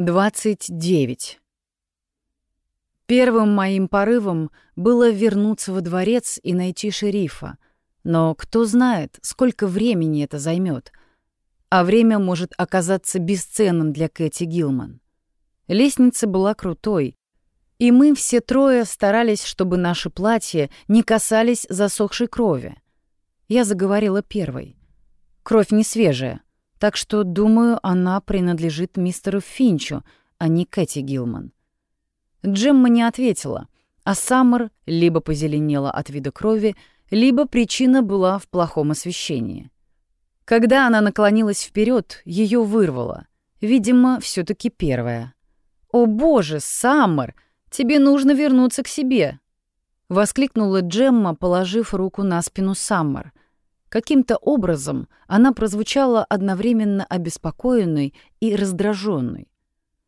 29. Первым моим порывом было вернуться во дворец и найти шерифа. Но кто знает, сколько времени это займет. А время может оказаться бесценным для Кэти Гилман. Лестница была крутой, и мы все трое старались, чтобы наши платья не касались засохшей крови. Я заговорила первой. Кровь не свежая — так что, думаю, она принадлежит мистеру Финчу, а не Кэти Гилман. Джемма не ответила, а Саммер либо позеленела от вида крови, либо причина была в плохом освещении. Когда она наклонилась вперед, ее вырвало. Видимо, все таки первая. «О боже, Саммер, тебе нужно вернуться к себе!» — воскликнула Джемма, положив руку на спину Саммер. Каким-то образом она прозвучала одновременно обеспокоенной и раздраженной.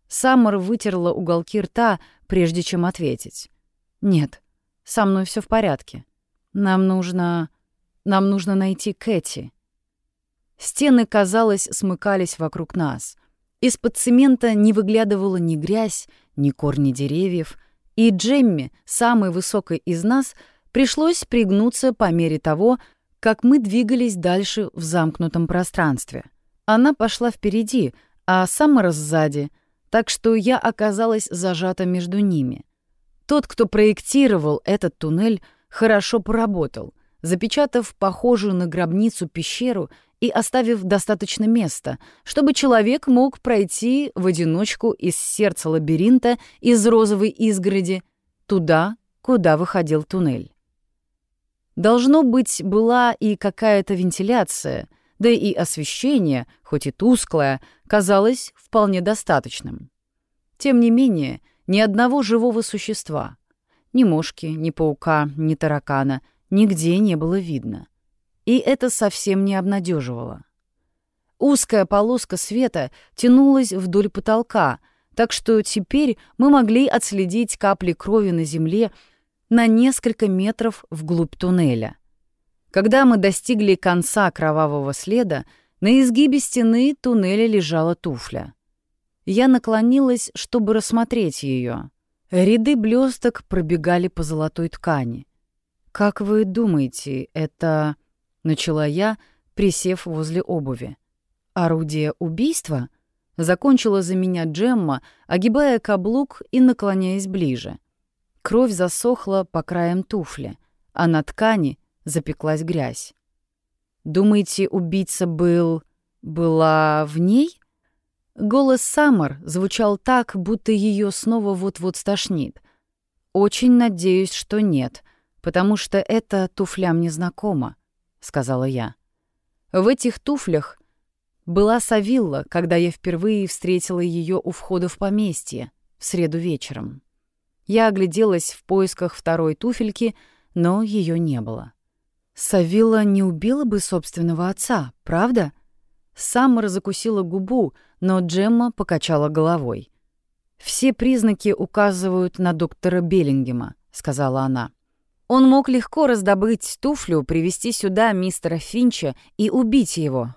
Саммер вытерла уголки рта, прежде чем ответить. «Нет, со мной все в порядке. Нам нужно... нам нужно найти Кэти». Стены, казалось, смыкались вокруг нас. Из-под цемента не выглядывала ни грязь, ни корни деревьев, и Джемми, самой высокой из нас, пришлось пригнуться по мере того, как мы двигались дальше в замкнутом пространстве. Она пошла впереди, а Саммер сзади, так что я оказалась зажата между ними. Тот, кто проектировал этот туннель, хорошо поработал, запечатав похожую на гробницу пещеру и оставив достаточно места, чтобы человек мог пройти в одиночку из сердца лабиринта из розовой изгороди туда, куда выходил туннель. Должно быть, была и какая-то вентиляция, да и освещение, хоть и тусклое, казалось вполне достаточным. Тем не менее, ни одного живого существа, ни мошки, ни паука, ни таракана, нигде не было видно. И это совсем не обнадеживало. Узкая полоска света тянулась вдоль потолка, так что теперь мы могли отследить капли крови на земле на несколько метров вглубь туннеля. Когда мы достигли конца кровавого следа, на изгибе стены туннеля лежала туфля. Я наклонилась, чтобы рассмотреть ее. Ряды блесток пробегали по золотой ткани. «Как вы думаете, это...» — начала я, присев возле обуви. «Орудие убийства?» — закончила за меня Джемма, огибая каблук и наклоняясь ближе. Кровь засохла по краям туфли, а на ткани запеклась грязь. «Думаете, убийца был... была в ней?» Голос Саммер звучал так, будто ее снова вот-вот стошнит. «Очень надеюсь, что нет, потому что это туфлям не знакомо», — сказала я. В этих туфлях была Савилла, когда я впервые встретила ее у входа в поместье в среду вечером. Я огляделась в поисках второй туфельки, но ее не было. Савила не убила бы собственного отца, правда? Саммер закусила губу, но Джемма покачала головой. «Все признаки указывают на доктора Беллингема», — сказала она. «Он мог легко раздобыть туфлю, привести сюда мистера Финча и убить его».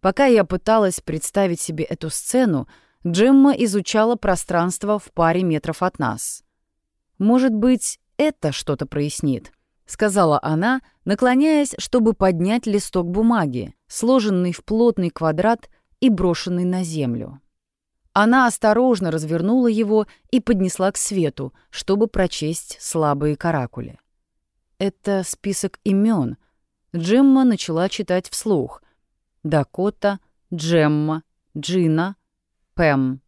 Пока я пыталась представить себе эту сцену, Джемма изучала пространство в паре метров от нас. «Может быть, это что-то прояснит», — сказала она, наклоняясь, чтобы поднять листок бумаги, сложенный в плотный квадрат и брошенный на землю. Она осторожно развернула его и поднесла к свету, чтобы прочесть слабые каракули. Это список имен. Джемма начала читать вслух. Дакота, Джемма, Джина, Пэм.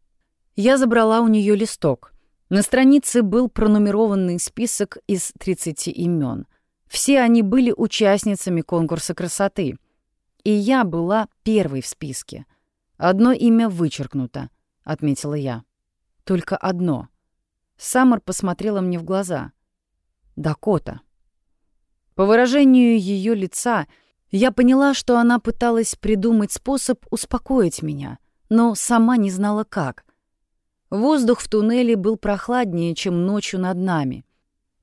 Я забрала у нее листок. На странице был пронумерованный список из 30 имен. Все они были участницами конкурса красоты. И я была первой в списке. Одно имя вычеркнуто, отметила я. Только одно. Саммер посмотрела мне в глаза. Дакота. По выражению ее лица я поняла, что она пыталась придумать способ успокоить меня, но сама не знала как. Воздух в туннеле был прохладнее, чем ночью над нами.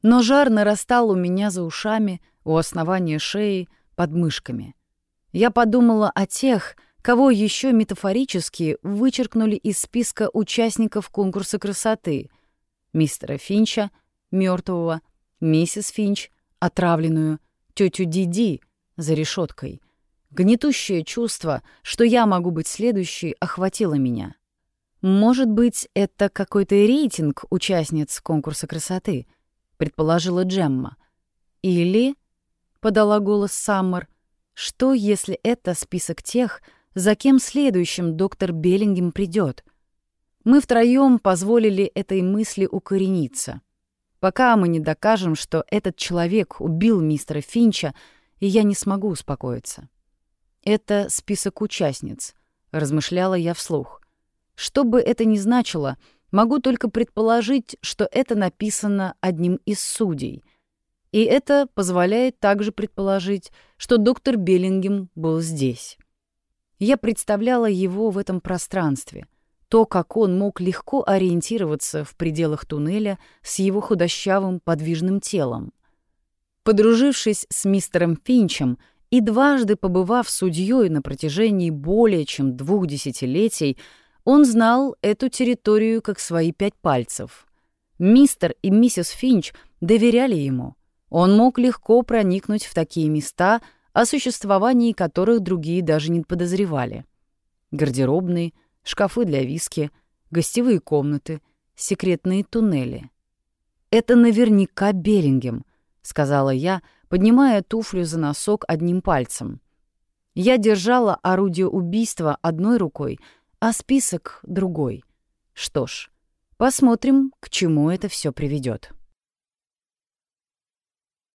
Но жар нарастал у меня за ушами, у основания шеи, под мышками. Я подумала о тех, Кого еще метафорически вычеркнули из списка участников конкурса красоты? Мистера Финча, мертвого, миссис Финч, отравленную, тетю Диди за решеткой. Гнетущее чувство, что я могу быть следующей, охватило меня. Может быть, это какой-то рейтинг участниц конкурса красоты, предположила Джемма. Или, подала голос Саммер, что если это список тех, за кем следующим доктор Беллингем придет. Мы втроем позволили этой мысли укорениться. Пока мы не докажем, что этот человек убил мистера Финча, и я не смогу успокоиться. Это список участниц, размышляла я вслух. Что бы это ни значило, могу только предположить, что это написано одним из судей. И это позволяет также предположить, что доктор Беллингем был здесь. Я представляла его в этом пространстве, то, как он мог легко ориентироваться в пределах туннеля с его худощавым подвижным телом. Подружившись с мистером Финчем и дважды побывав судьей на протяжении более чем двух десятилетий, он знал эту территорию как свои пять пальцев. Мистер и миссис Финч доверяли ему. Он мог легко проникнуть в такие места, о существовании которых другие даже не подозревали. Гардеробные, шкафы для виски, гостевые комнаты, секретные туннели. «Это наверняка Берингем», — сказала я, поднимая туфлю за носок одним пальцем. Я держала орудие убийства одной рукой, а список — другой. Что ж, посмотрим, к чему это все приведет.